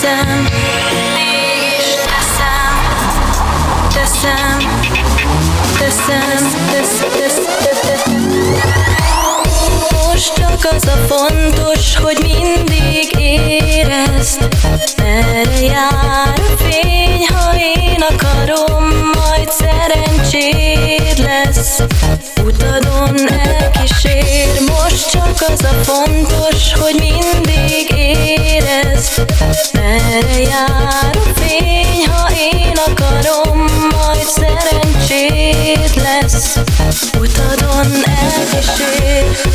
teszem Mindig is teszem Teszem Teszem Teszem Teszem. Most csak az a fontos, hogy mindig érezd Merre jár a fény, ha én akarom Majd szerencséd lesz. Utadon elkísér Most csak az a fontos, hogy mindig jár a fény, ha én akarom Majd szerencséd lesz. Utadon elkísér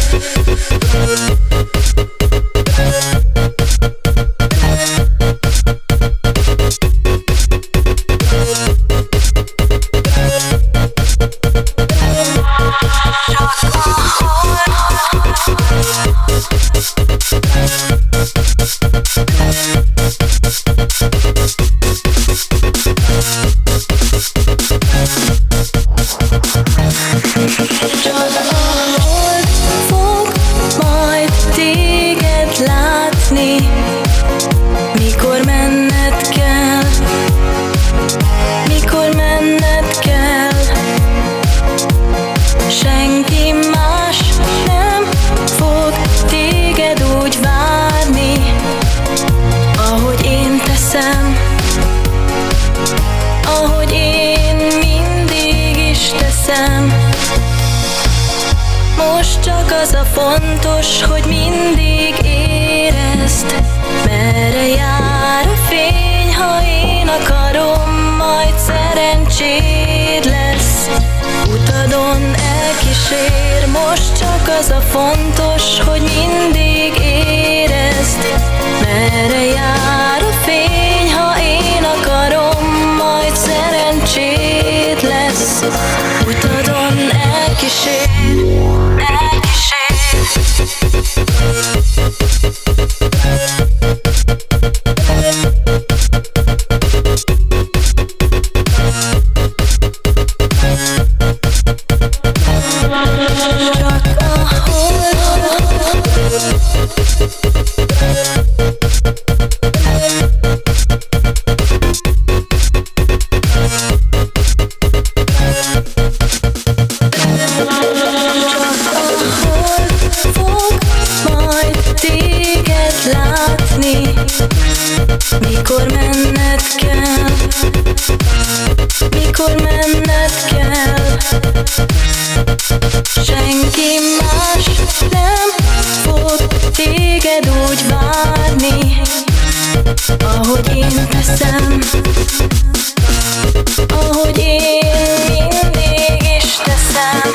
csak az a fontos, hogy mindig érezd Merre jár a fény, ha én akarom Majd szerencséd lesz. Utadon elkísér Most csak az a fontos, hogy mindig érezd Merre jár a fény, ha én akarom Majd szerencséd lesz. Utadon elkísér Thank you. Mikor menned kell? Mikor menned kell? Senki más nem fog téged úgy várni Ahogy én teszem. Ahogy én mindig is teszem.